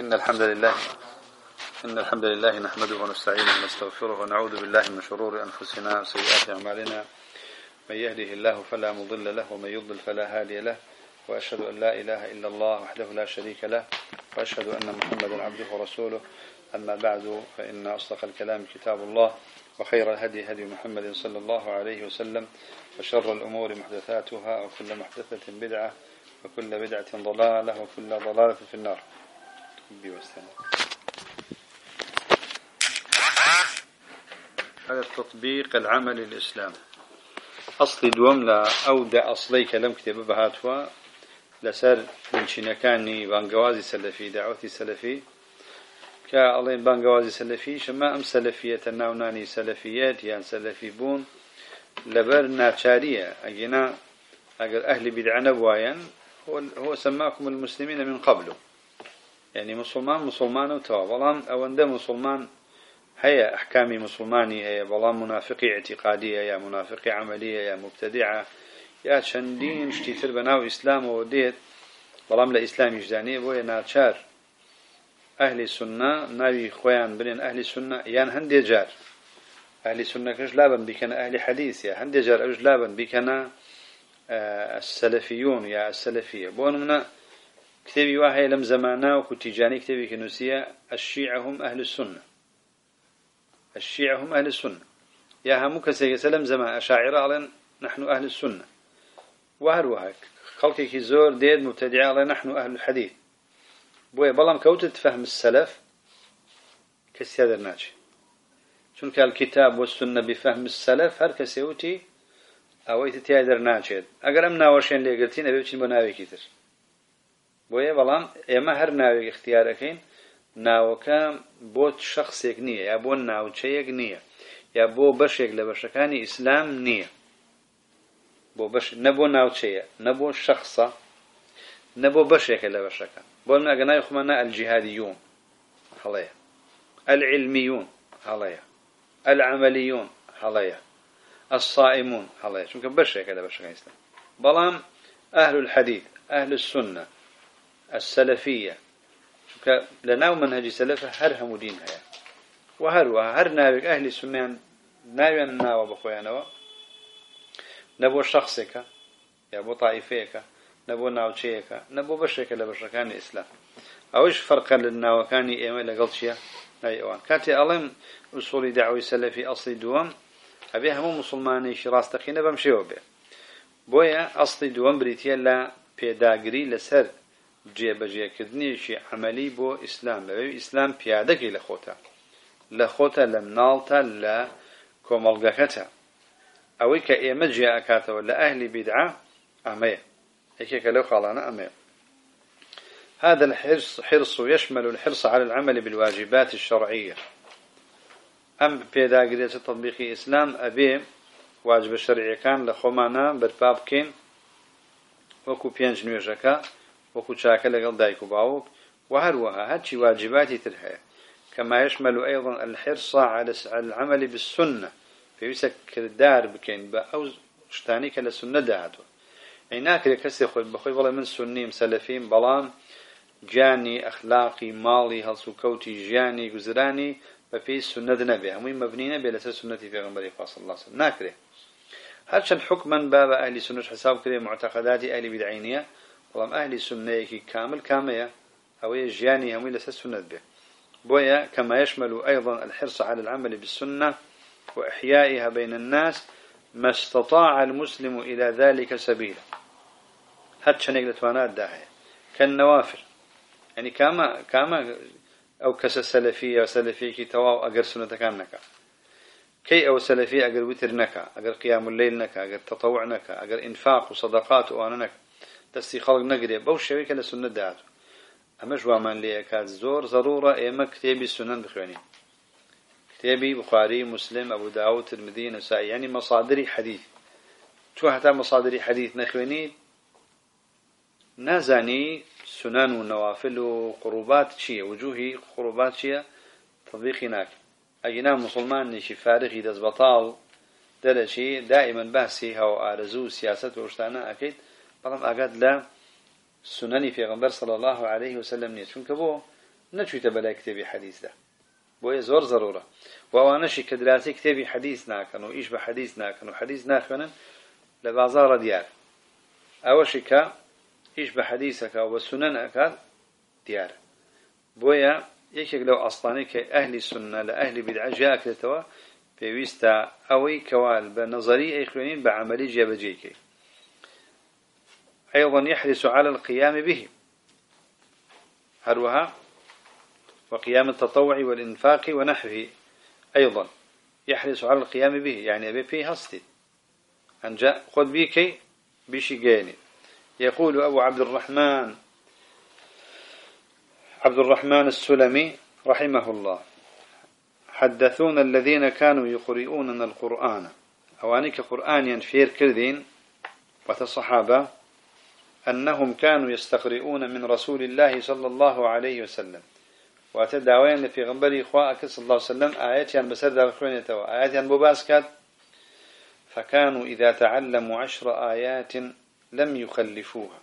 إن الحمد لله إن الحمد لله نحمده ونستعينه ونستغفره ونعوذ بالله من شرور أنفسنا وسيئات أعمالنا. من يهده الله فلا مضل له ومن يضل فلا هادي له. وأشهد أن لا إله إلا الله وحده لا شريك له وأشهد أن محمدا عبده ورسوله. أما بعد فإن أصدق الكلام كتاب الله وخير الهدي هدي محمد صلى الله عليه وسلم وشر الأمور محدثاتها وكل محدثة بدعة وكل بدعة ضلالة وكل ضلالة في النار. هذا التطبيق العملي للإسلام أصلي دوم لا أودع أصلي كلام كتاب بهاتوا. لسر من شنكاني بانقوازي سلفي دعوتي سلفي. كألين بانقوازي سلفي شما أم سلفية الناوناني سلفيات يعني سلفي بون. لبر ناتشارية أجينا أجر أهل بدعنا بوايا هو, هو سماكم المسلمين من قبله يعني مسلمان مسلمان وتوا بلان أو عند مسلمان هي أحكام مسلماني هي بلان منافقي اعتقادية يا منافقي عملية يا مبتدعة يا شندين اشتيتر بناو إسلام وديت بلان لا إسلام يجداني بوي ناتشار أهل السنة ناوي خوان بنين أهل السنة يان هندي جار. أهل السنة كش لابن بكنا أهل حديث يا هندي جار أوج لابن بكنا السلفيون يا السلفية بون منا كتابي واحد لم زمانا وكتيجاني كتابي كنوسية الشيعة هم أهل السنة. الشيعة هم أهل السنة. يا همو كسي سلم زمان أشاعر على نحن أهل السنة. وهروها خلقك زور ديد مبتدع على نحن أهل الحديث. بوي بلام كوت تفهم السلف كسيادر ناجي چونك الكتاب والسنة بفهم السلف هر كسيوتي أو يتتيادر ناجد أقرم ناوشين ليقلتين أبي بچين بناوي كتر بۆیە بەڵام ئێمە هەر ناوێک اختیارەکەین ناوەکە بۆ شخصێک نییە یا بۆ ناوچەیەک نییە یا بۆ بەشێک لە بەشەکانی ئیسلام نییە. بۆ بەش نەبۆ ناوچەیە نەبۆ شخصە نەبۆ بەشێکە لە بەشەکە بۆ من ئەگەنای خمانە الجهاديون هەڵەیە. العلميون هەڵەیە. العمليون هەڵەیە. الصائمون هەڵەیە. چونکە بەشێکە لە بەشەکە ئیسلام. بەڵام أهل الحديث أهل السنة السلفية. لناو منهج سلفة هر هم دين هيا. وهر وهر نابك أهل السنة ناوي ناو بخويانوا نبو شخصك يا بو طائفيك نبو ناوچيك نبو بشك لبشكان الإسلام أوش فرقا للناوكان إيما لقلتشيا أي أوان. كاتي ألم أصول دعوي سلفي أصلي دوام. أبي هم مسلماني شراس تقينا بمشي وبه بويا أصلي دوام بريتيا لا بيداغري لسر جێبەجێکردنیشی عملی بۆ ئیسلام. بەوێ ئیسلام پیادەکەی لە خۆتە. لە خۆتە لە مناڵتە لە کۆمەڵگەکەتە. ئەوەی کە ئێمە جێ ئەکاتەوە لە ئەهلی بیدعا ئەمەیە. یەکێکە لەو خاڵانە ئەمەیە. هذا الحرص حرص يشمل الحرص على العمل بالواجبات الشرعية. أم بيداغرية تطبيق إسلام أبي واجب الشرعي كان لخمانا بربابكين وكو بينج نويجكا شاكا لقل دايك باوك وهروها هاتشي واجباتي ترهي كما يشمل أيضا الحرص على العمل بالسنة. في يسكر الدار بكين أو شتانيك للسنة دهاتو عيناك لكسي خوي بخوي والله من سنيم سلفيم بلان جاني أخلاقي مالي هلسو كوتي جاني جزراني ففي السنة نبي هم مبنين بلا سنة في غنبري صلى الله عليه وسلم. ناكره هرشن حكما باب أهل سنة حساب كده معتقدات أهل بدعينية بەڵام ئاهلی سنەیەکی كامل كامية أو ژیانی هەمووی لەسەر سنت بێ. بويا كما يشمل أيضا الحرص على العمل بالسنة وإحيائها بين الناس ما استطاع المسلم إلى ذلك سبيلا. هات شنيك لتوانات داهية كالنوافل يعني كما كما أو كس سلفية وسلفية كي تواو أجر سنة كان نكا كي أو سلفية أجر وتر نكا أجر قيام الليل نكا أجر تطوع نكا أجر إنفاق وصدقات وأنا نكا دەستی خەڵک نەگرێ. بەو شێوەیە لە سنە داات ئەمە ژوامان لێ کات زۆر ضرورە ئێمە کتێبی سنن بخوێنین کتێبی بخاری مسلم ئەبوو داو ترمدی نسایی ینی مەصادری حەدیث. تو هەتا مەصادری حەدیث نەخوێنیت نازانی سنن و نەوافل و قڕوبات چییە؟ وجوهی قڕوبات چییە؟ تطبیقی ناکە ئەگینا مسلمانێکی فارغی دەست بەتاڵ دەرەچی دائما باسی هەو ئارەزوو سیاست و شتانە ئەەکەیت بەڵام ئاگات لە سنەنی پێغمبەر صلى الله عليه وسلم نییە چونکە بۆ نەچویتە بەلای کتێبی حەدیثدا بۆیە زۆر ضرورە وەوانەشی کە دراسی کتێبی حەدیث ناکەن و ئیش بە حەدیث ناکەن و حەدیث ناخوێنن لە بازاڕە دیار. ئەوەشی کە ئیش بە حەدیثەکە و بە سونەن ئەکات دیارە بۆیە یەکێک لەو ئەسڵانی کە ئەهلی سنە لە ئەهلی بیدعە ژیاکرێتەوە پێویستە ئەوەی کەوال بە نظری ئەی خوێنین بە عملی جێبەجێکەی أيضا يحرص على القيام به. هروها وقيام التطوع والإنفاق ونحوه أيضا يحرص على القيام به. يعني أبي فيه هستي. أن جاء خذ بيكي بشيقيني يقول أبو عبد الرحمن عبد الرحمن السلمي رحمه الله حدثونا الذين كانوا يقرؤوننا القرآن. أوانيك قرآن ينفير كردين وتصحابة أنهم كانوا يستقرئون من رسول الله صلى الله عليه وسلم. وأتدعوين في غنبري إخواءك صلى الله عليه وسلم. آيات يعني بسرد الخوينة آيات يعني بباسكات فكانوا إذا تعلموا عشر آيات لم يخلفوها.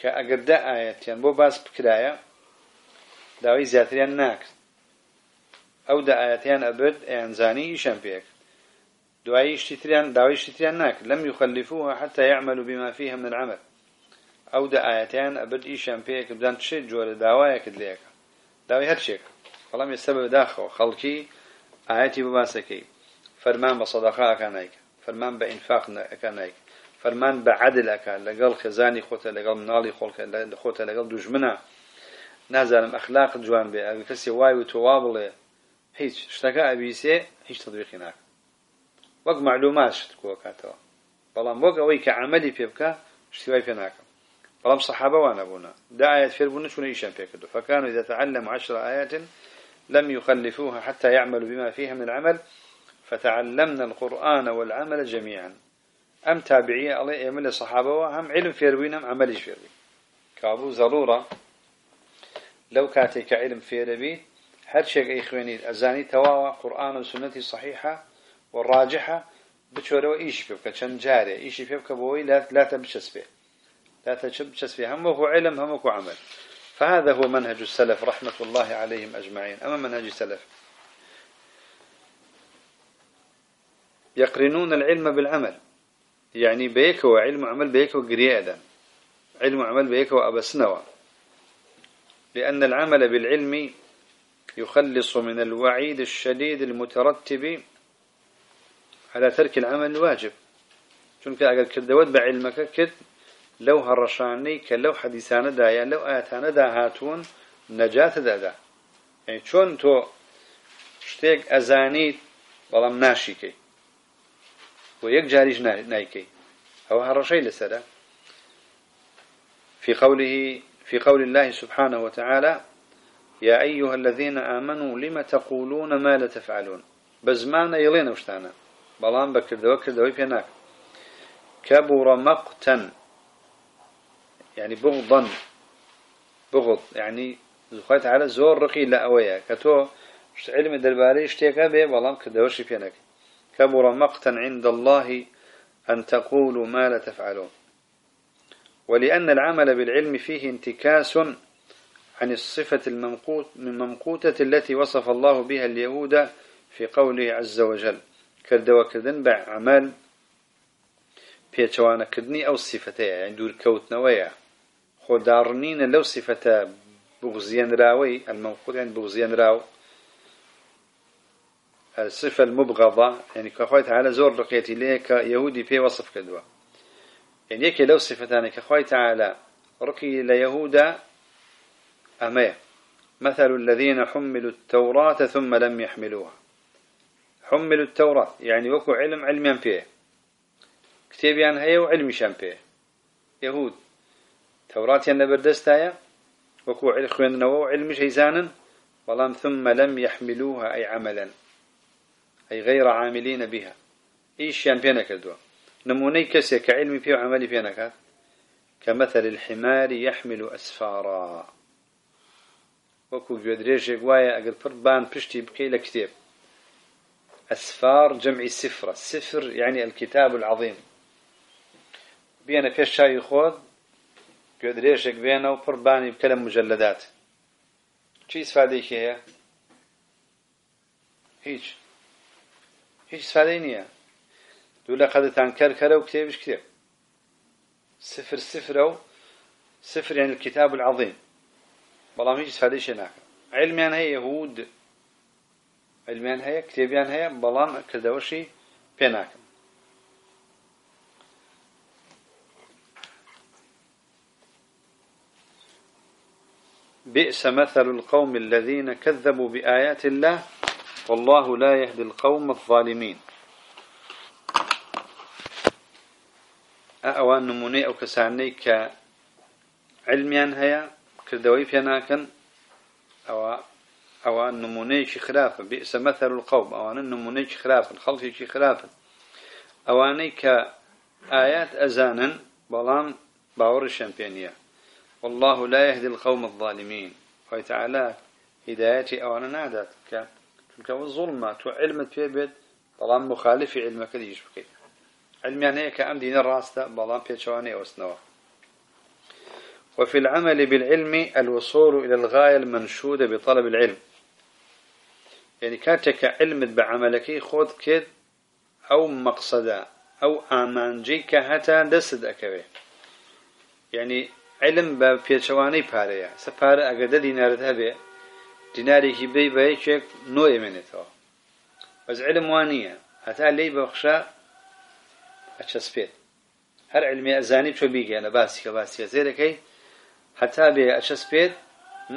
كأقرداء آيات يعني بباس بكرايا. داوي زياتريان ناك. أو دا آياتيان أبد أنزاني إيشان بيك. دعاي اشتتريان دعوي إشتتريان ناك. لم يخلفوها حتى يعملوا بما فيها من العمل. ئەو دە ئاەتیان ئەبد ئیشان پێیەکە بدان چێ جۆرە داوایەکرد لەیەکە داوای هەرچێک بەڵام ێستا بەداخەوە خەڵکی ئاەتی بباسەکەی فەرمان بە سەداخەکە نیکە فەرمان بە ئینفاق ئەەکە نیکە فەرمان بە عادلەکە لەگەڵ خێزانی خۆتە لەگەڵ مناڵی خۆڵکە خۆتە لەگەڵ دوژمنە. نازانم ئەخلاق جوان بێ. ئەوی کەسی وای و تۆوا بڵێ. هیچ. شتەکە ئەبیسێ هیچ تەدویقی ناکە. وەک معلومات شت کۆکاتەوە. بەڵام وەک ئەوەی کە عملی پێ بکە شتیوای پێ ناکەم. بلام صحابة وأنا بونا دا آيات في البنش ونيشان بيكدو فكانوا إذا تعلموا عشر آيات لم يخلفوها حتى يعملوا بما فيها من العمل فتعلمنا القرآن والعمل جميعا. أم تابعية الله يعمل الصحابة وهم علم فيروينهم عملي فيروين كابو ضرورة. لو كاتك علم فيربي هر شيء إخواني أزاني تواوى قرآن وسنة صحيحة والراجحة بتشوره إيش فيك؟ كان جاري إيش فيك؟ بوي لا لا تبشس فيه لا تبشس فيه همه علم همه عمل. فهذا هو منهج السلف رحمة الله عليهم أجمعين. أما منهج السلف يقرنون العلم بالعمل. يعني بيك وعلم عمل بيك وقريادا علم عمل بيك وأبسنوا لأن العمل بالعلم يخلص من الوعيد الشديد المترتب على ترك العمل الواجب. چونك اگر كردوت بعلمك كد لو هرشاني كلو حديثان دا يعني لو آياتان دا هاتون نجاة دا دا. يعني چون تو شتيك أزانيت بلام ناشيكي ويك جاريج نايكي أو هرشي لسدا في قوله في قول الله سبحانه وتعالى يا أيها الذين آمنوا لم تقولون ما لا تفعلون. بزمان يلين وشتانا بلان بكردوا كردوا بيناك كبر مقتا يعني بغضا بغض يعني زخوات على زور رقي لا أويا. كتو علم الدرباري اشتيكا به كردوا شي بيناك كبر مقتا عند الله أن تقولوا ما لا تفعلون. ولأن العمل بالعلم فيه انتكاس عن الصفة الممقوت من ممقوتة التي وصف الله بها اليهود في قوله عز وجل كردوا كردن بعمل بيتوانا كدني أو الصفتين يعني دور كوت نويا خدارنين لو صفة بغزيان راوي الممقوت يعني بغزيان راو الصفة المبغضة يعني كخويت على زور رقيتي ليك يهودي في وصف كدوا يعني يكي لو صفتان كخوي تعالى ركي ليهودا أمية. مثل الذين حملوا التوراة ثم لم يحملوها. حملوا التوراة يعني وكو علم علم فيه كتابيان هي وعلم شان فيه يهود. توراة ينبردستايا وكو علم نوو علم شيزانا ولم ثم لم يحملوها أي عملا أي غير عاملين بها. إيش يعني بينك الدواء نموني كسي كعلمي فيه وعملي نكات كمثل الحمار يحمل أسفارا. وكو جودريجيك وايا أقل فربان بشتي بقي لكتاب أسفار جمع سفرة. السفر يعني الكتاب العظيم. بينا في الشاي خود جودريجيك بينا وفرباني بكلم مجلدات. چی استفادەیەکی هەیە؟ هیچ. هیچ استفادەی نییە. دوو لە قەدەتان کەرکەرە و کتێبش کتێب سفر سفر أو سفر يعني الكتاب العظيم بەڵام هیچ استفادەی شێ ناکە. علمیان هەیە يهود علمیان هەیە کتێبیان هەیە بەڵام کردەوەشی پێ ناکەم بئس مثل القوم الذين كذبوا بآيات الله والله لا يهدي القوم الظالمين. أوان نموني أو كساني كعلميان هيا كردوي فيناكن أو أوان نموني خلافة بئس مثل القوم. أوان نموني خلافة الخلق خلافة أواني كآيات أزانا بلان باور الشامبيونيه والله لا يهدي القوم الظالمين. خوي تعالى هدايتي أو أنا نادت ك الظلمة وعلم بيبد طالما مخالف علمك ديش بكي. علم يعني هيك أم دين الراسة بلان بيتشواني وسنوا وفي العمل بالعلم الوصول إلى الغاية المنشودة بطلب العلم. يعني كاتك علم بعملك خود كد أو مقصدا أو آمانجيك حتى دست أكوي. يعني علم بە پێچەوانەی پارەیە. سەپارە ئەگەدە دینارت هەبێ دینارێکی بی بە یەکێک نۆ ئێمێنێتەوە بەس علم وانە هەتا لی بەخشە ئەچەسپێت. هەر علمی ئەزانی تۆ بیگەێنە باسیکە باسیە زێرەکەی هەتا بێ ئەچەسپێت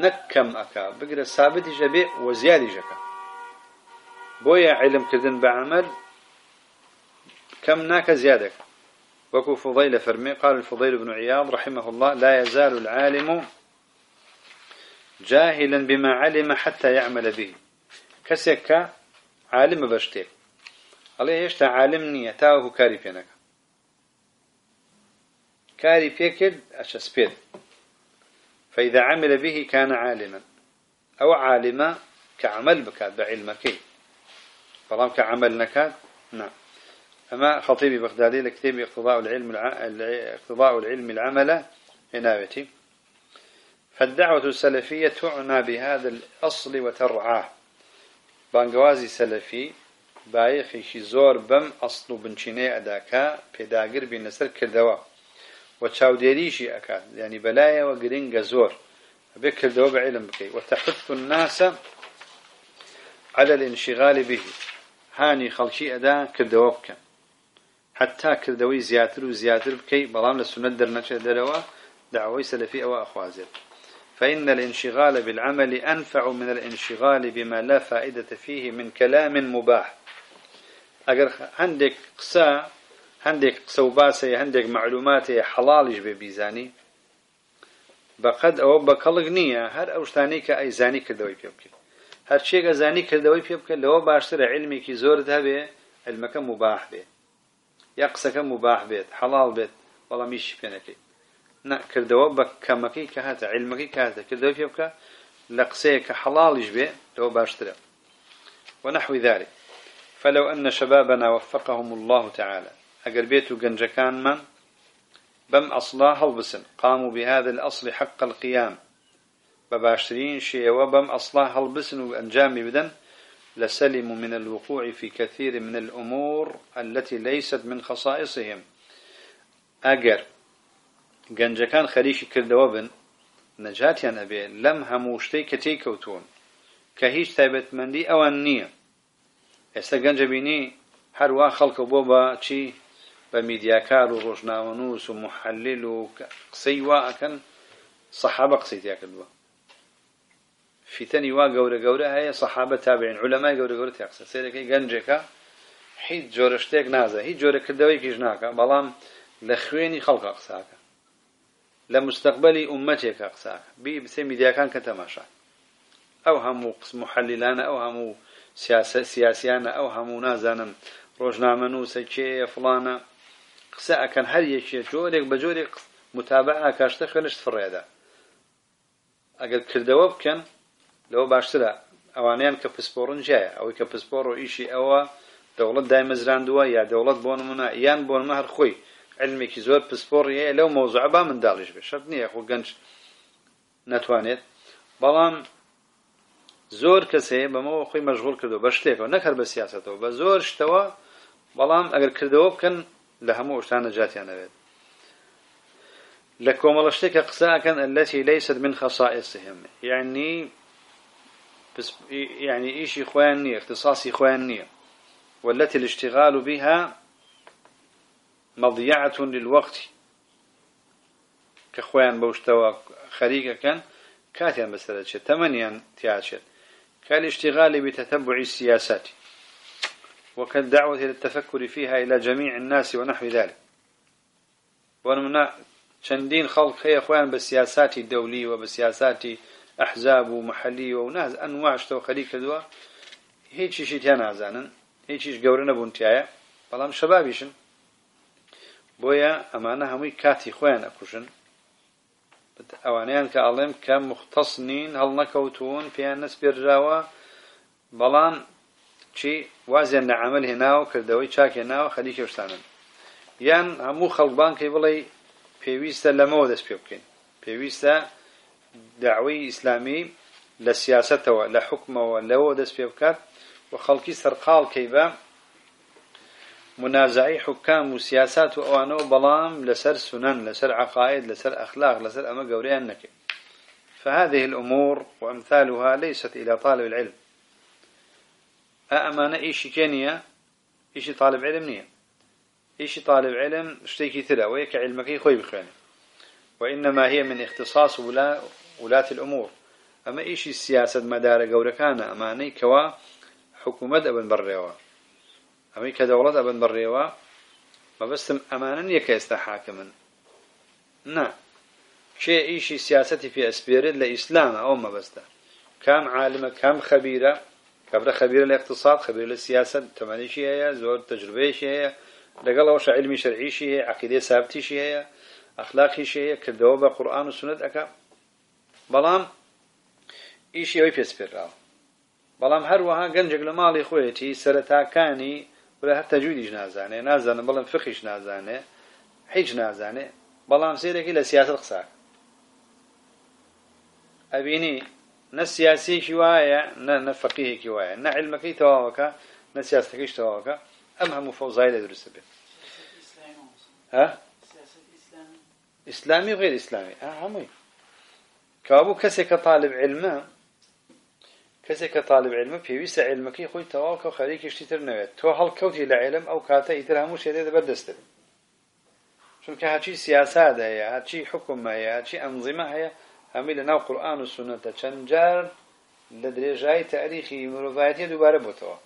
نەکەم ئەکا. بگرە سابتیشە بێ وەزیادیشەکە بۆیە علمکردن بە عمل کەم ناکە زیادەکە. وكو فضيل فرمي قال الفضيل بن عياض رحمه الله لا يزال العالم جاهلا بما علم حتى يعمل به. كسك عالم بشتيك الله يشتا عالم تاوه كاري فينك كاري فيكد أشسبيد فإذا عمل به كان عالما. أو عالما كعمل بكاد بعلمك. فلام كعمل نكاد نعم. أما خطيب بغدادي لكتاب اقتضاء العلم الع... اقتضاء العلم العمل عنايتي فالدعوة السلفية تعنى بهذا الأصل وترعاه. بانقوازي سلفي بايخي زور بم أصل بنشيني أداكا بيداقر بنسر كردوا وتشاوديريشي أكاد يعني بلايا وقرنق زور. بكردوا بعلم بكي وتحث الناس على الانشغال به. هاني خلشي أدا كردوا بكم حتى كردوي زياتر وزياتر بكي بلام لسنة درنشة دروا دعوي سلفي أو أخوازر فإن الانشغال بالعمل أنفع من الانشغال بما لا فائدة فيه من كلام مباح. أجر عندك قسا عندك قسوباسي عندك معلومات حلالش ببيزاني بقد أو بقلق نية هر أوشتاني كأي زاني كردوي بيبكي هر شيء زاني كردوي بيبكي لو باشتر علمي كي زور به علمك مباح به قسەکە مباح بێت حەڵال بێت بەڵامیشی پێ نەکەی کردەوە بە کەمەکەی کە هاتە علمەکەی کاتە کردەوە پێ بکە لە قسەیە کە حەڵاڵیش بێ لەوە ونحو ذلك. فلو أن شبابنا وفقهم الله تعالى. أقر بيتو جنجكان من؟ بم أصلا هلبسن. قاموا بهذا الأصل حق القيام. بباشرين شيء وبم أصلا هلبسن وأنجامي بدن لسلموا من الوقوع في كثير من الأمور التي ليست من خصائصهم. أجر. كان خليش كردوابن نجاتيان أبي لم هموشتي كتي كوتون كهيش ثابت مندي أو النية ئێستا گەنجە بینی هەروە خەڵکە بۆ بە چی؟ بە میدیاکار و ڕۆژناوەنووس و محلل و قسەی وا ئەکەن سەحابە فیتنی وا گەورە گەورە هەیە سەحابە تابعین علەمای گەورە گەورە تێقسە سێرەکەی گەنجێکە هیچ جۆرە شتێک نازە هیچ جۆرە کردەوەیکیش ناکە بەڵام لە خوێنی خەڵکە قساکە. لە مستقبلی ئومەتێکە قساکە. بی بسێ میدیاکان کە تەماشا. ئەو هەموو قسم و حەلیلانە ئەو هەموو سیاسە سیاسیانە ئەو هەموو نازانم ڕۆژنامە نووسە کێیە فڵانە قسە ئەکەن هەر یەکێ جۆرێک بە جۆرێک متابع ئاکاشتە خوێنشت فڕێدا. ئەگەر کردەوە بکەن لەوە باشترە. ئەوانیان کە پسپۆڕن جایە. ئەوەی کە پسپۆڕ و ئیشی ئەوە دەوڵەت دایمەزراندووە یا دەوڵەت بۆ نمونە یان بۆ نمە هەر خۆی. علمێکی زۆر پسپۆڕ هەیە لەو مۆزوع با منداڵیش بێ. شەرت نییە خۆ گەنج نەتوانێت بەڵام زۆر کەسێ بەمەوە خۆی مەژغول کردو بە شتێکەوە نەکەر بە سیاستەوە. بە زۆر شتەوە بەڵام ئەگەر کردەوە بکەن لە هەموو شتانە جاتیانەوێت لە کۆمەڵە شتێکە قساکەن التي ليست من خصائصهم. يعني بس يعني إيشي خوان اختصاصي خوان والتي الاشتغال بها مضيعة للوقت. كخوان بوشتوا خريقة كان كاتيا مسألة تمنيا تياشت كالاشتغال بتتبع السياسات. وكالدعوة للتفكر فيها إلى جميع الناس ونحو ذلك. ونمنا شندين خلق هي أخوان بالسياسات الدولية وبسياسات ئەحزاب و محەلیەوە و ناز ئەنواشتەوە خەلی کردووە. هیچیشی تیا نازانن. هیچیش گەورە نەبوونتیایە بەڵام شەبابیشن. بۆیە ئەمانە هەمووی کاتی خۆیان ئەکوشن ئەوانیان کە ئەڵێم کە مختص نین هەڵ نەکەوتون پێیان نسپێرراوە بەڵام چی؟ وازیان لە عمل هێناوە کردەوەی چاکێناوە خەلی کێشتانن یان هەموو خەڵبانکەی بڵێ پێویستە لەمەوە دەست پێ بکەین. پێویستە داوای ئیسلامی لە سیاستەوە لە حکمەوە لەوە دەست پێ بکات و خەڵکی سەرقاڵ کەی بە منازعي حكام وسياسات وأوانو بلام لسر سنن لسر عقائد لسر أخلاق لسر أما قوريان نكي فهذه الأمور وأمثالها ليست إلى طالب العلم. أأمانة إيشي كينيا إيشي طالب علم نية إيشي طالب علم اشتيكي ثلا ويك علمك خوي بخيانة. وإنما هي من اختصاص ولا ولاة الأمور. أما إيشي السياسة مدار قوركان أماني كوا حكومة أبن بريوا. ئەمەی کە دەوڵەت ئەبن بڕێوە مەبەستم ئەمانن یەکە ئێستا حاکمن نا. کێ ئیشی سیاستی پێ ئەسپێرێت لە ئیسلامە ئەو مەبەستە کام عالمە کام خەبیرە کەبرە خەبیرە لە اقتصاد خەبیر لە سیاست تەمانیشی هەیە زۆر تەجربەیەشی هەیە لەگەڵ ئەوش علمی شەرعیشی هەیە عقیدەی سابتیشی هەیە ئەخلاقیشی هەیە کردەوە بە قورآن و سنت ئەەکە بەڵام ئیشی ئەوەی پێسپێراوە بەڵام هەروەها گەنجێک لە ماڵی خۆیەتی سەرەتاکانی ولا حتى جوديش نازانه نازانه بەڵام فقیش نازانه هیچ نازانه بەڵام سیرێکی لە سیاست قساک ئەبینی نە سیاسیەکی وایە نە فەقیهێکی وایە. نە علمەکەی تەواوەکە نە سیاستەکەیش تەواوەکە. ئەم هەموو فەوزای لە دروستە بێت. ها؟ ئیسلامی. و غیر ئیسلامی. هەمووی. کابوو کەسێک کە طالب علمە کەسێک کە طالب علمە پێویستە علمەکەی خۆی تەواوکە و خەریکیشتی تر نەوێت تۆ هەڵکەوتی لە علم ئەو کاتە ئیتر هەموو شێدێ دەبەر دەستت چونکە هەچی سیاسات هەیە هەچی حکم هەیە هەچی ئەنزیمە هەیە هەمی لە ناو قورآن و سنەتە چەند جار لە درێژای تاریخی مرۆڤایەتی دووبارە بۆتەوە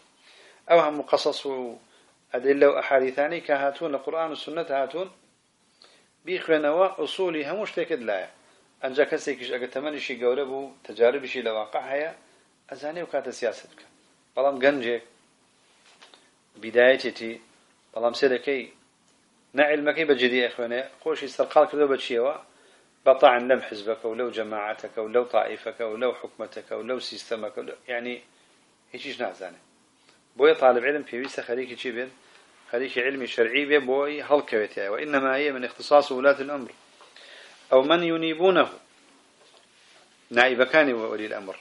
ئەو هەموو قەسەس و ئەدل لەو ئەحادیثانی کە هاتوون لە قورآن و سنەت هاتوون ئەنجا کەسێکیش ئەگە تەمەنیشی گەورە بوو تەجاربیشی لە واقع هەیە ئەزانێ و کاتە سیاست بکە بەڵام گەنجێک بیدایەتێتی بەڵام سێرەکەی نعلمەکەی بەجددی ئەخوێنێ خۆشی سەرقال کردو بە چیەوە؟ بطعن لەم حزبەکە و لەو جەماعەتەکە و لەو تائیفەکە و لەو حکومەتەکە و لەو سیستەمەکە یعنی هیچیش نازانێت بۆیە طالب علم پێویستە خەریکی چی بێت خەریکی علمی شرعي بێ بۆی هەڵکەوێتەوە وإنما هي من اختصاص ولاة الأمر. أو من ينيبونه. نائبەکانی وەلی الأمر.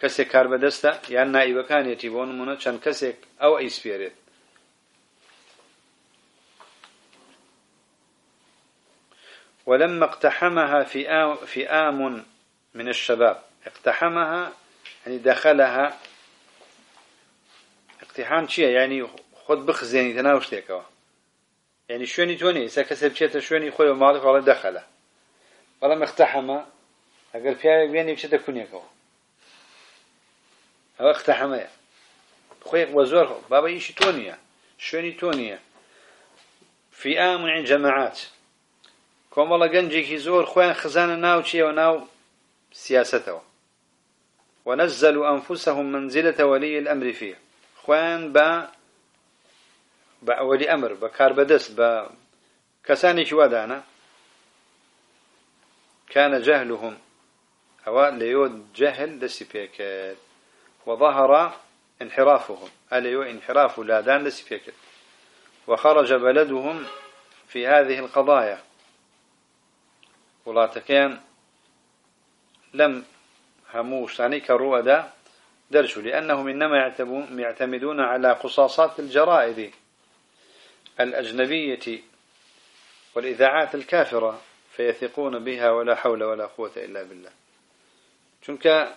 کەسێک کار بەدەستە یان نائیبەکانێتی بۆ نمونە چەند کەسێک ئەو ئەیسپێرێت ولما اقتحمها فئام, من الشباب. اقتحمها يعني دخلها. اقتحام چییە يعني خۆت بخزێنی تەناو شتێکەوە يعني شوێنی تۆ نیە سە کەسە بچێتە شوێنی خۆی و ماڵی خۆڵە دەخەلە بەڵام اقتحمە ئەگەر پیاوێک بێنی بچێتە کونیەکەوە ئەوە اقتحەمەیە خۆیەک وە زۆر بابا ئیشی تۆ نییە شوێنی تۆ نییە فئام عن جەماعات کۆمەڵە گەنجێکی زۆر خۆیان خزانە ناو چیەوە ناو سیاستەوە ونزلوا أنفسهم منزلة ولي الأمر فيه. خوان با بأولي أمر بكار بدس با كساني شوادانا كان جهلهم. أو ليود جهل دسي بيكت وظهر انحرافهم. أليو انحراف لادان لسفيك وخرج بلدهم في هذه القضايا. ولاتكين لم همو شتاني كرؤدا درجوا لأنهم إنما يعتمدون على قصاصات الجرائد. الأجنبية والإذاعات الكافرة فيثقون بها ولا حول ولا قوة إلا بالله. چونك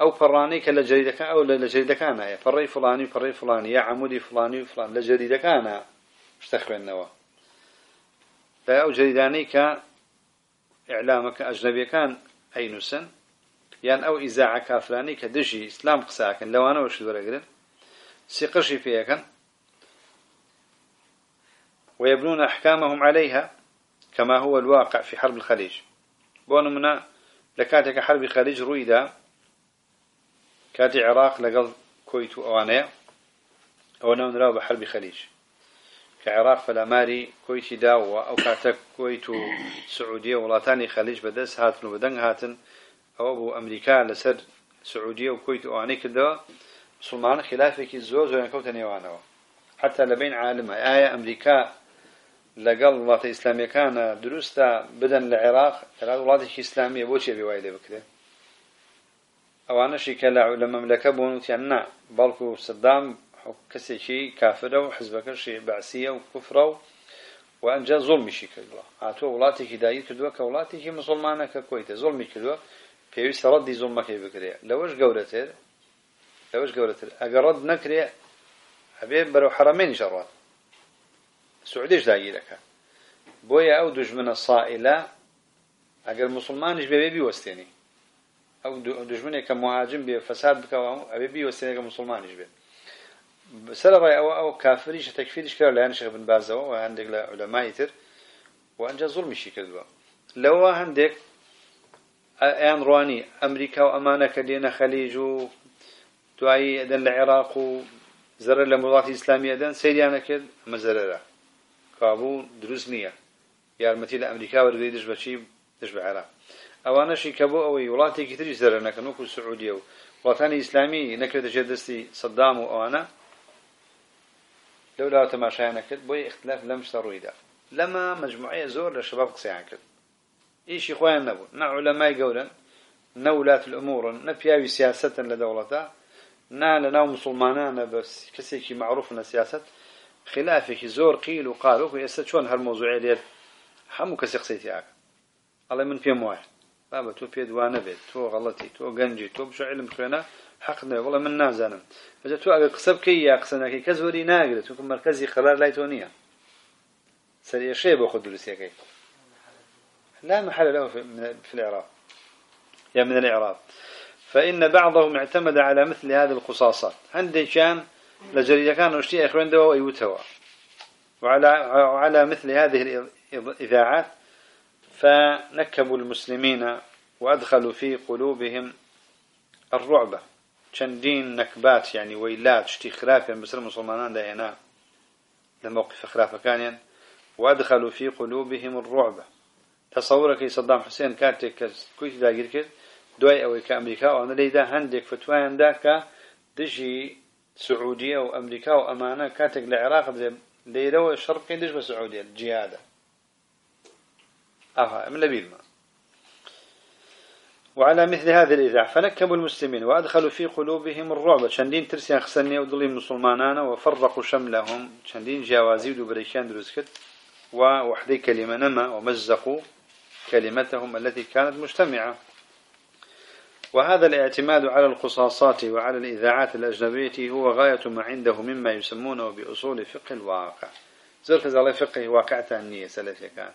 أو فراني كلا جريدة كان أو لجريدة كان يا فري فلاني فري فلاني يا عمودي فلاني فلان لجريدة كان اشتخبن النوا أو جريداني ك إعلامك أجنبي كان أي نسن يعني أو إذاعة كافراني كدجي إسلام قساكن لو أنا وش دور سيقرشي فيها كان ويبنون أحكامهم عليها كما هو الواقع في حرب الخليج. بون منا لكاتك حرب الخليج رويدا كاتي عراق لقل كويت وأوانيا أو نراو بحرب الخليج كعراق فالأماري كويت داوة أو كاتك كويت سعودية ولاتاني خليج بدس هاتن وبدن هاتن. أو أبو أمريكا لسر سعودية وكويت وأواني كده. مسلمان خلافك زور زور كوتني وانوا حتى لبين عالمها آية أمريكا لقل وڵاتی ئیسلامیەکانە دروستە بدەن لە عێراق لەگەڵ وڵاتێکی ئیسلامیە بۆچی بێوای لێ بکرێ؟ ئەوانەشی کە لە مەملەکە بوون وتیان نا بەڵکو سەدام کەسێکی کافرە و حزبەکەشی بەعسیە و کوفرە و و ئەنجا زۆڵمیشی کردووە. هاتووە وڵاتێکی دایر کردووە کە وڵاتێکی مسلمانەکە کۆیتە زۆڵمی کردووە پێویستە ڕەدی زۆڵمەکەی بکرێ. لەوەش گەورەتر؟ لەوەش گەورەتر. ئەگەر ڕەد نەکرێ ئەبێ بەرەو حرەمێنی شەڕات سعوديش داگیرەکە بۆیە ئەو دژمنە سائلە ئەگەر مسلمانیش بێ بیوەستێنی. ئەو دژمنێک کە مهاجم بێ فەساد بکەوە ئەبێ بیوەستێنێکە مسلمانیش بێت سەر ڕای ئەوە ئەو کافریش تەکفیریش کرد لە هەندێک بن بازەوە و هەندێک لە عولەمای تر و ئەنجا زوڵمیشی کردووە. لەوە هەندێک ئەیان ڕوانی ئەمریکا و ئەمانە کە لێنە خەلیج و دوایی ئەدەن لە عێراق و زەرە لە وڵاتی ئیسلامی ئەدەن سەیریانە کرد کابوو دروست نییە. یارمەتی لە ئەمریکا وەرگی دش بەچی دش بە عێراق. ئەوانەشی کە بۆ ئەوەی وڵاتێکی تری زەرە نەکەن وەکو سعودیە و وڵاتانی ئیسلامی نەکرێتە ژێر دەستی سەدام و ئەوانە. لەو لاوە تەماشایان نەکرد بۆی اختلاف لەم شتە ڕوویدا. لەمە مجموعەیە زۆر لە شەباب قسەیان کرد. ئیشی خۆیان نەبوو. نە عولەمای گەورن نە وڵات الأمورن نە پیاوی سیاستن لە دەوڵەتە نا لە ناو مسلمانانە بە کەسێکی معروفن لە سیاست. خلافێکی زۆر قیل و قال وەکو ئێستا چۆن هەر مۆزوعێ لێر هەموو کەسی قسەیتی ئاکە. ئەڵێ من پێم وایە. بابە تۆ پێ دوانە بێت. تۆ غەڵەتی تۆ گەنجی تۆ بشە علم حەق نێ وڵە من تۆ ئەگە قسە بکەی یا قسە نەکەی کەس وەری ناگرێت. وەکو مرکزی خەرار لای تۆ نییە. سەرێشەیە بۆ خۆ دروستیەکەی. لا محل له في الإعراب. يا من الإعراب. فإن بعضهم اعتمد على مثل هذه القصاصات. عندي كان لجريدة كان وشتي إخوان دوا ويوتوا وعلى وعلى مثل هذه الإذاعات فنكبوا المسلمين وأدخلوا في قلوبهم الرعبة شندين نكبات يعني ويلات شتي خلافا بس المسلمان ده هنا لموقف خلافة كان وأدخلوا في قلوبهم الرعبة تصورك صدام حسين كاتك كويت داقير كده دواي أو كأمريكا وأنا ليدا هندك فتوان داك دجي سعودية وأمريكا وأمانة كاتك العراق ليلة وشرق كندش بسعودية الجهادة. أها من لبيل ما. وعلى مثل هذه الإذاعة فنكبوا المسلمين وأدخلوا في قلوبهم الرعب. شندين ترسيان خسني ودلين مسلمانان وفرقوا شملهم. شندين جاوازي ودبريشان دروسكت ووحدي كلمة نما ومزقوا كلمتهم التي كانت مجتمعة. وهذا الاعتماد على القصاصات وعلى الإذاعات الأجنبية هو غاية ما عنده مما يسمونه بأصول فقه الواقع. زر كذا فقه واقع تانية سلفي كان.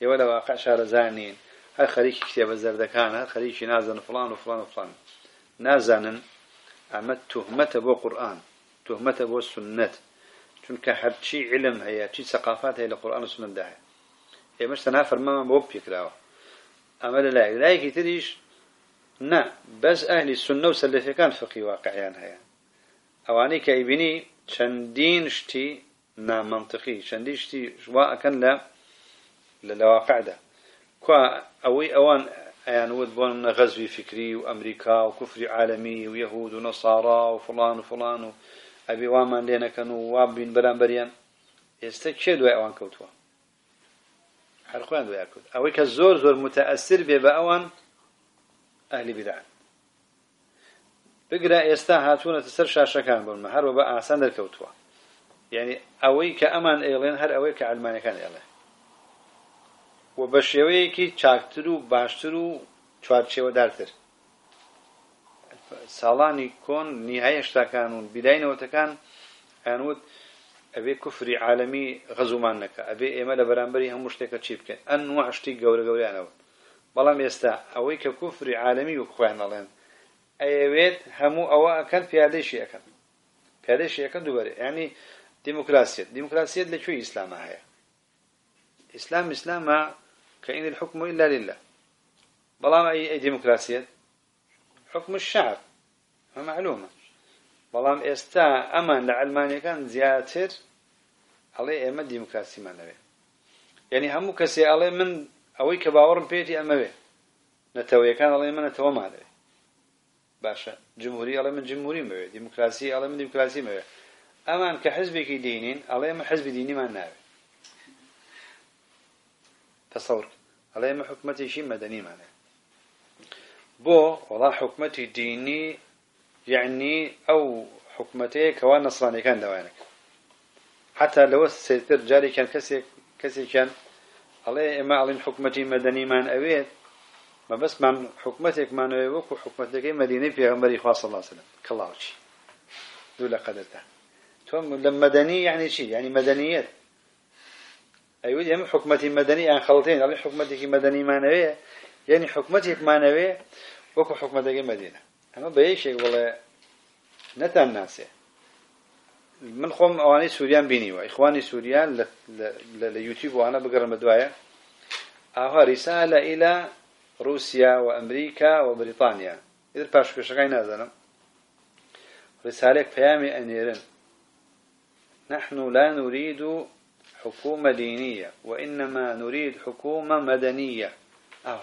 يولا واقع شهر زانين. هل خليك كتاب الزردكان هل خليك نازن فلان وفلان وفلان. نازن أما تهمة بو قرآن. تهمة بو سنة. چونك شي علم هي شي ثقافات هي لقرآن والسنة ده هي مش تنافر ما بو بيكلاوه أما لا لا يكتريش نا بس وسلفي كان فقي واقعيان هيا. أواني كايبيني شندين شتي نا منطقي شندين شتي شواء كان لا لواقع ده. كوا أوي أوان يعني ود بون غزوي فكري وأمريكا وكفر عالمي ويهود ونصارى وفلان وفلان أبي وامان لينا كانوا وابين بران بريان يستكشد وأوان كوتوا؟ حرقوان ويأكل أوي كالزور زور متأثر بأوان ئەهلی بدعن بگرە ئێستا هاتوونەتە سەر شاشەکان بوونمە هەروە بە ئاسان دەرکەوتووە. یعنی ئەوەی کە ئەمان ئێڵێن هەر ئەوەی کە ئەلمانەکان ئێڵێ و بە شێوەیەکی چاکتر و باشتر و چوارچێوەدارتر ساڵانی کۆن نیهای هێشتاکان و بیداینەوەتەکان ئەنوت ئەبێ کوفری عالمی غەزومان نەکە. ئەبێ ئێمە لە بەرامبەری هەموو شتێکە چی بکەن؟ ئەن وشتی گەورە گەوریانەوە. بەڵام ئێستا ئەوەی کە کوفری عالەمی و خوێن دەڵێن ئەوێت هەموو ئەوە ئەکەن پیادەیشی ئەەکەن. پیادەیشی ئەەکەن دووبەرێ. ینی دیموکراسیت. دیموکراسیت لەکوێ ئیسلامە هەیە؟ ئیسلام ئیسلامە كإن الحكم إلا لله. بلام أي أي ديمقراطية حكم الشعب. معلومة بلام استا أمان لعلمانيا كان زياتر عليه إما ديمقراطي ما نبي يعني همو كسي عليه من ئەوەی کە باوەڕم پێێتی ئەمەوێ. نەتەوەیەکان ئەڵێ منە تەوە مادەوێ. باشە جمهوری ئەڵێ من جمهوری مەوێ دیموکراسی ئەڵێ من دیموکراسی مەوێ. ئەمان کە حزبێکی دینین ئەڵێ مە حزبی دینیمان ناوێ. تەسەور ئەڵێ مە حکومەتێکی مەدەنیمانە بۆ وڵا حکومەتی دینی یعنی ئەو حکومەتەیە کەوا نەسرانەکان داوایەکە حتا لەوە سێتر جارێکیان کەسێک کەسێکیان سيتر جاري كان كسي كسي كان عليه ما علم حكمتي مدني من أبيت ما بس من حكمتك ما نويبك وحكمتك مدينة في غمري خاص الله عليه وسلم كالله وشي دولة قدرته ثم لما مدني يعني شيء يعني مدنيات أيوة يعني حكمتي مدني أن خلطين على حكمتك مدني معنوية يعني حكمتك معنوية وكو حكمتك مدينة أما بأي شيء والله نتا الناس من خم أواني سوريان بيني وإخواني سوريان ليوتيوب وأنا بقرا مدوايا أها رسالة إلى روسيا وأمريكا وبريطانيا إذا باش في شقين نازلم رسالة فيامي أنيرن نحن لا نريد حكومة دينية وإنما نريد حكومة مدنية. أه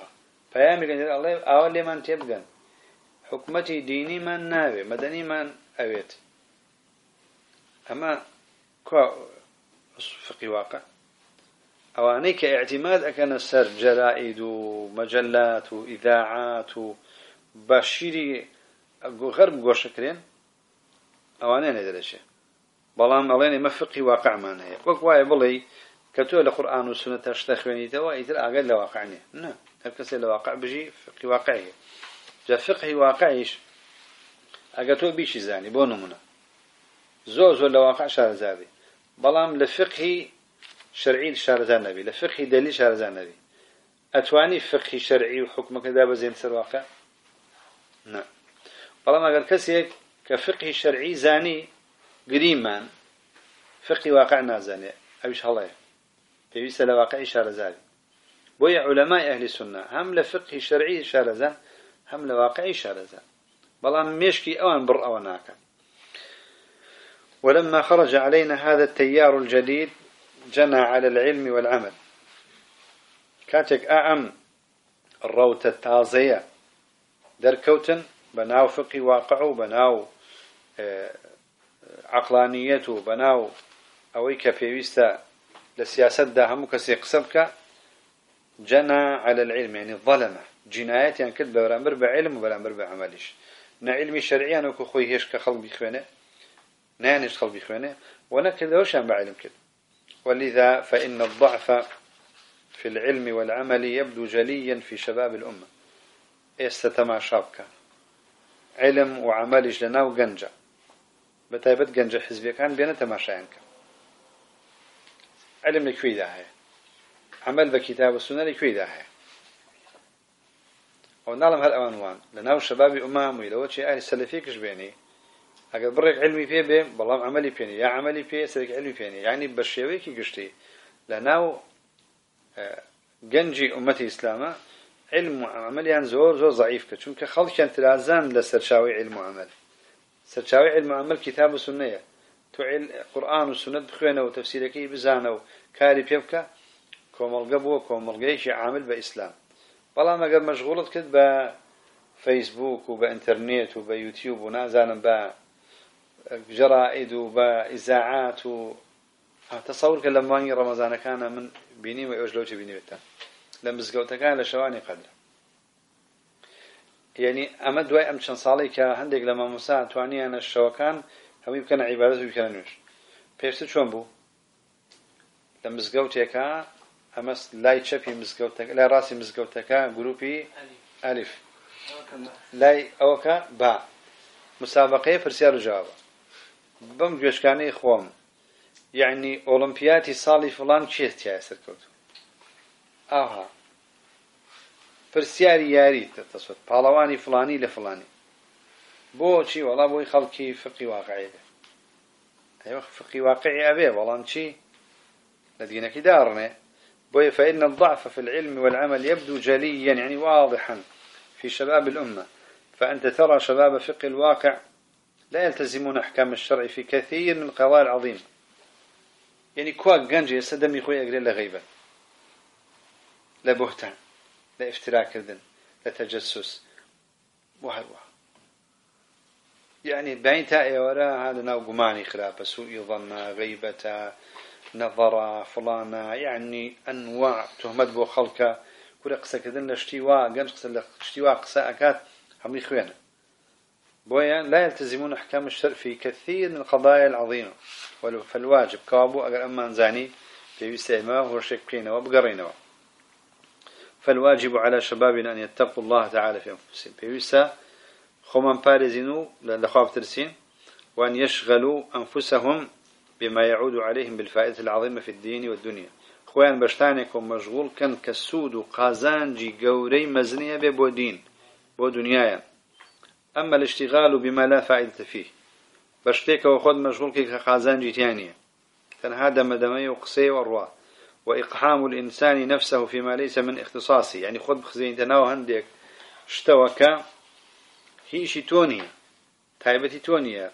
فيامي كان الله أول من تبقى حكمتي ديني من ناوي مدني من أويت ئەمە فقی واقع. ئەوانەی کە ئاعتیماد ئەەکەنە سەر جەرائید و مەجلات و ئیداعات و باشیری غەرم گۆشەکرێن ئەوانە نەدەرەشێت بەڵام ئەڵێن ئمە فقی واقعمان هەیە. وەک وایە بڵێ کە تۆ لە قورآان و سنە تەشتە خوێنیتەوە ئیتر ئاگەر لە واقعانێ نه هەر کەسێک لە واقع بژی فقی واقعی جا فقی واقعیش ئەگە تۆ بیشی زانی بۆ نمونە. زۆر زۆر لە واقع شارەزادی بەڵام لە فقهی شەرعی شارەزان نەبی لە فقهی دەلی شارەزان نەبی. ئەتوانی فقهی شەرعی و حکومەکەدا بەزێن سەر واقع؟ نه. بەڵام ئەگەر کەسێک کە فقهی شەرعی زانی گریمان فقهی واقع نازانێ ئەوش هەڵێ پێویستە لە واقعی شارەزاری. بۆیە علەمای ئەهلی سنە هەم لە فقهی شەرعی شارەزان هەم لە واقعی شارەزان. بەڵام مێشکی ئەوان بڕ ئەوە ناکەن. ولما خرج علينا هذا التيار الجديد جنى على العلم والعمل. كاتك أعم الروتة التازية. دركوتن بناو فقه واقعو بناو آه عقلانية بناو أوي كفيويستا لسياسة دا همو كسي جنى على العلم يعني ظلمة. جنايات يعني كد برامبر بعلم وبرامبر بعملش نا علمي شرعي أنا كخوي هيش كخلق بيخوانه نانش خلق بيخوانه وأنا كده وش بعلم كده ولذا فإن الضعف في العلم والعمل يبدو جليا في شباب الأمة. استتمع شابك علم وعملش لنا وقنجة بتایبەت گەنجە حزبیەکان بێنە تەماشایان کە علم لەکوێیدا هەیە عمل بە کتاب و سنە لەکوێیدا هەیە ئەو ناڵم هەر ئەوان وان. لە ناو شەبابی ئەگەر بڕێک علمی پێ بێ بەڵام عملی پێنی یا عملی پێ سەرێک علمی پێنی یعنی بە شێوەیەکی گشتی. لە ناو گەنجی ئومەتی ئیسلامە علم و عملیان زۆر زۆر ضعیف کە چونکە خەڵکیان ترازان لە سەرچاوی علم و عمل. سرچاوي علم عمل كتاب وسنة تو قرآن وسنة بخوانه وتفسيرك بزانه وكاري بيبكا كومل قبوة كومل جيش عامل بإسلام والله ما قد مشغولت كد بفيسبوك وبإنترنت وبيوتيوب ونازانا بجرائد وبإذاعات و جرائد و بە ئیزاعات و تەسەور کە لە مانگی ڕەمەزانەکانە من بینی و ئێوەش لەوچە بینیوێتە. لە مزگەوتەکان لە شەوانی قەدرە یعنی ئەمە دوای ئەم چەند ساڵی کە هەندێک لە مامۆسا توانیانە شەوەکان هەمووی بکەنە عیبارەت و بکەنە نوێش. پێشتر چۆن بوو؟ لە مزگەوتێکە ئەمە لای چەپی مزگەوتەکە لای ڕاستی مزگەوتەکە گروپی ئەلیف. لای ئەوەکە با. مسابقەیە پرسیار و جوابە. بم يعني أولمبياتي صالي فلان كيف تياسر كوتو آها پرسیاری یاری تەسوت پاڵەوانی فلانی لە فلانی. بۆچی وەڵا بۆی خەڵکی فقی واقعی بێ. ئەوە فقی واقعی ئەبێ. وەڵام چی؟ لە دینەکەی داڕنێ بۆیە فإن الضعف في العلم والعمل يبدو جليا يعني واضحا في شباب الأمة. فأنت ترى شباب فقه الواقع لا يلتزمون أحكام الشرع في كثير من القضايا العظيمة يعني كواك جنجي يسدم يخوي أقري لغيبة لبهتان لافتراء كردن لتجسس وهل يعني بين تاء ورا هذا نوع قماني خلاف سوء ظن غيبة نظر فلانا يعني أنواع تهمت بو خلقة. كل قصة كذن لاشتواء جنش قصة لاشتواء قصة أكاد هم يخوينا بويا لا يلتزمون أحكام الشرع في كثير من القضايا العظيمة. فالواجب كابو أقل أمان زاني في يستعماه ورشك بينه وبقرينه. فالواجب على شبابنا أن يتقوا الله تعالى في أنفسهم. بيوسا خمان بارزينو لخواب ترسين وأن يشغلوا أنفسهم بما يعود عليهم بالفائدة العظيمة في الدين والدنيا. خوان بشتانكم مشغول كان كسود قازانجي قوري مزنية ببو دين بو أما الاشتغال بما لا فائدة فيه. بشتيك وخد مشغول كي قازانجي تانية كان هذا مدمي وقصي والروا وإقحام الإنسان نفسه فيما ليس من اختصاصه يعني خد بخزين تناو هندك اشتوك هيشي تونية. تايبتي تونية.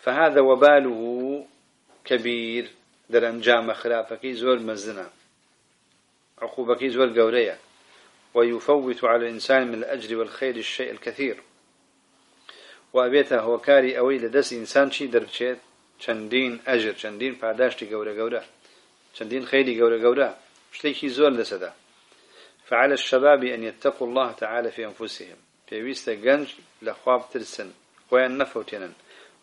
فهذا وباله كبير. در أنجام خلافك زور مزنا عقوبك زور قورية. ويفوت على الإنسان من الأجر والخير الشيء الكثير. وأبيته هو كاري أوي لدس إنسان شي دربشيت چندين أجر چندين پاداشتي قورة قورة چندين خيري قورة قورة شتيكي زول لسدا فعلى الشباب أن يتقوا الله تعالى في أنفسهم. في ويستا قنج لخواب ترسن. وأن نفوتنا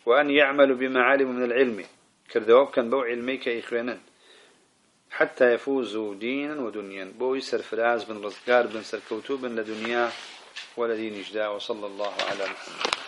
وأن يعملوا بما علموا من العلم. كردواب كان بو علميك إخوانا حتى يفوزوا دينا ودنيا. بو يسر فراز بن رزقار بن سركوتو بن لدنيا ولا دين إجداء وصلى الله على محمد.